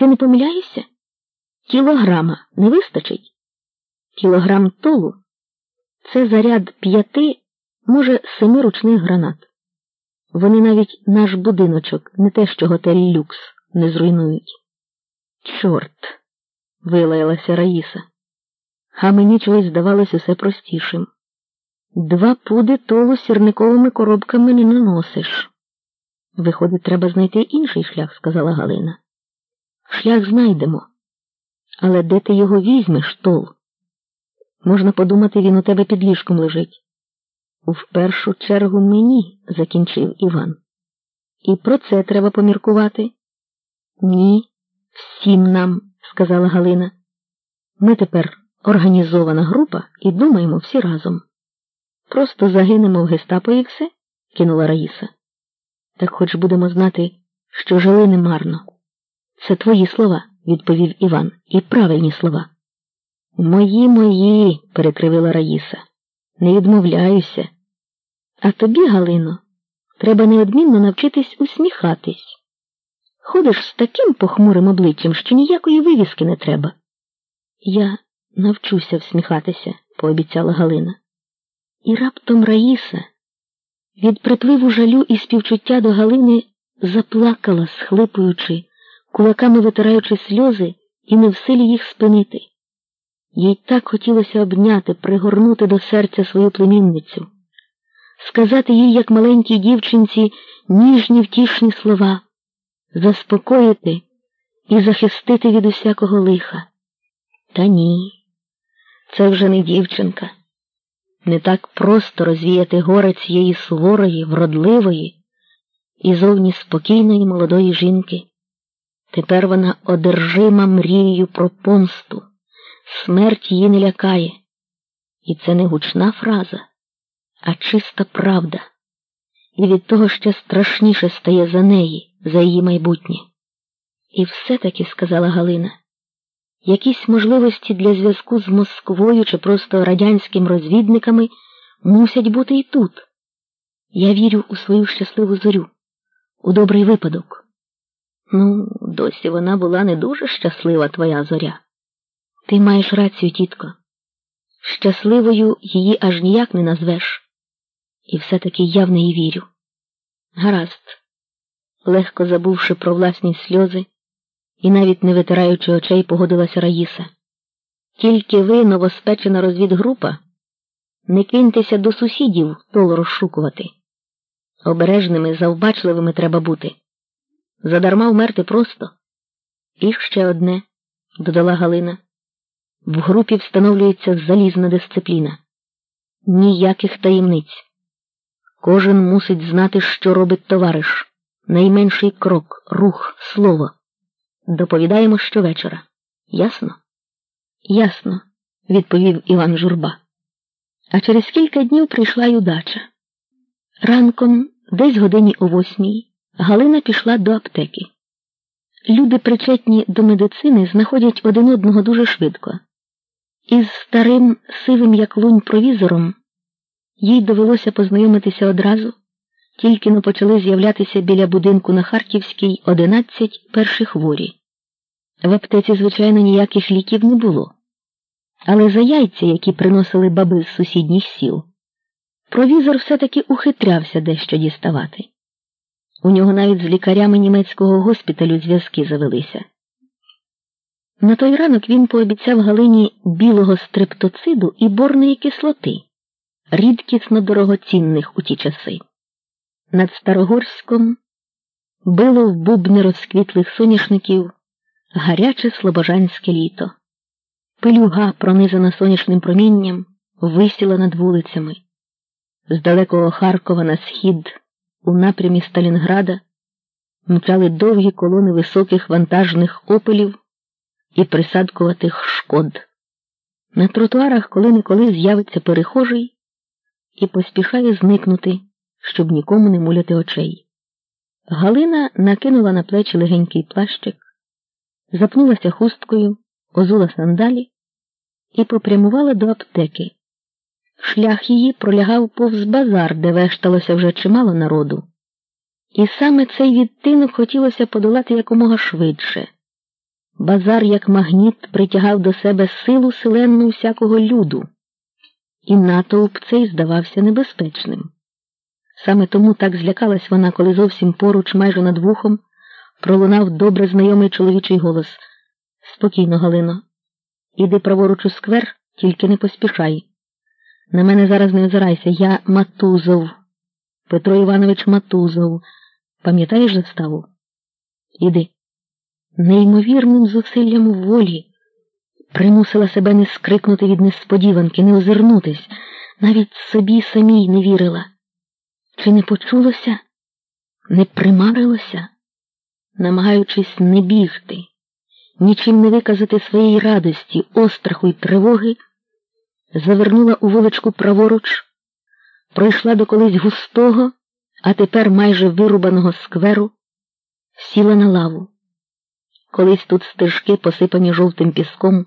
Ти не помиляєшся? Кілограма не вистачить? Кілограм толу це заряд п'яти, може, семи ручних гранат. Вони навіть наш будиночок, не те що готель люкс, не зруйнують. Чорт, вилаялася Раїса, а мені чогось здавалось усе простішим. Два пуди толу сірниковими коробками не наносиш. Виходить, треба знайти інший шлях, сказала Галина. Шлях знайдемо. Але де ти його візьмеш, тол? Можна подумати, він у тебе під ліжком лежить. В першу чергу мені, закінчив Іван. І про це треба поміркувати. Ні, всім нам, сказала Галина. Ми тепер організована група і думаємо всі разом. Просто загинемо в гестапо і кинула Раїса. Так хоч будемо знати, що жили немарно. Це твої слова, відповів Іван, і правильні слова. Мої, мої, перекривила Раїса. Не відмовляюся. А тобі, Галино, треба неодмінно навчитись усміхатись. Ходиш з таким похмурим обличчям, що ніякої вивіски не треба. Я навчуся всміхатися, пообіцяла Галина. І раптом Раїса від припливу жалю і співчуття до Галини заплакала, схлипуючи, кулаками витираючи сльози і не в силі їх спинити. Їй так хотілося обняти, пригорнути до серця свою племінницю, сказати їй, як маленькій дівчинці, ніжні втішні слова, заспокоїти і захистити від усякого лиха. Та ні, це вже не дівчинка. Не так просто розвіяти горе цієї суворої, вродливої і зовні спокійної молодої жінки. Тепер вона одержима мрією про помсту. Смерть її не лякає. І це не гучна фраза, а чиста правда. І від того ще страшніше стає за неї, за її майбутнє. І все-таки, сказала Галина, якісь можливості для зв'язку з Москвою чи просто радянськими розвідниками мусять бути і тут. Я вірю у свою щасливу зорю, у добрий випадок. Ну, досі вона була не дуже щаслива, твоя зоря. Ти маєш рацію, тітко. Щасливою її аж ніяк не назвеш. І все-таки я в неї вірю. Гаразд, легко забувши про власні сльози і навіть не витираючи очей, погодилася Раїса. Тільки ви, новоспечена розвідгрупа, не киньтеся до сусідів толо розшукувати. Обережними, завбачливими треба бути. Задарма вмерти просто. І ще одне, додала Галина. В групі встановлюється залізна дисципліна. Ніяких таємниць. Кожен мусить знати, що робить товариш. Найменший крок, рух, слово. Доповідаємо щовечора. Ясно? Ясно, відповів Іван Журба. А через кілька днів прийшла й удача. Ранком, десь годині о восьмій, Галина пішла до аптеки. Люди, причетні до медицини, знаходять один одного дуже швидко. Із старим сивим як лунь провізором їй довелося познайомитися одразу, тільки но почали з'являтися біля будинку на Харківській одинадцять перші хворі. В аптеці, звичайно, ніяких ліків не було, але за яйця, які приносили баби з сусідніх сіл, провізор все-таки ухитрявся дещо діставати. У нього навіть з лікарями німецького госпіталю зв'язки завелися. На той ранок він пообіцяв Галині білого стрептоциду і борної кислоти, рідкісно дорогоцінних у ті часи. Над Старогорськом било в бубни розквітлих соняшників гаряче слобожанське літо. Пилюга, пронизана сонячним промінням, висіла над вулицями. З далекого Харкова на схід, у напрямі Сталінграда, мчали довгі колони високих вантажних опелів і присадкуватих шкод. На тротуарах коли-неколи з'явиться перехожий і поспішає зникнути, щоб нікому не муляти очей. Галина накинула на плечі легенький плащик, запнулася хусткою, озула сандалі і попрямувала до аптеки. Шлях її пролягав повз базар, де вешталося вже чимало народу. І саме цей відтинок хотілося подолати якомога швидше. Базар, як магніт, притягав до себе силу селенну всякого люду, і натовп цей здавався небезпечним. Саме тому так злякалась вона, коли зовсім поруч, майже над вухом, пролунав добре знайомий чоловічий голос. Спокійно, Галино, іди праворуч у сквер, тільки не поспішай. На мене зараз не озирайся, я Матузов, Петро Іванович Матузов. Пам'ятаєш заставу? Іди. Неймовірним зусиллям волі примусила себе не скрикнути від несподіванки, не озирнутись, навіть собі самій не вірила. Чи не почулося, не примарилося, намагаючись не бігти, нічим не виказати своєї радості, остраху й тривоги, завернула у вуличку праворуч, пройшла до колись густого, а тепер майже вирубаного скверу, сіла на лаву. Колись тут стежки, посипані жовтим піском,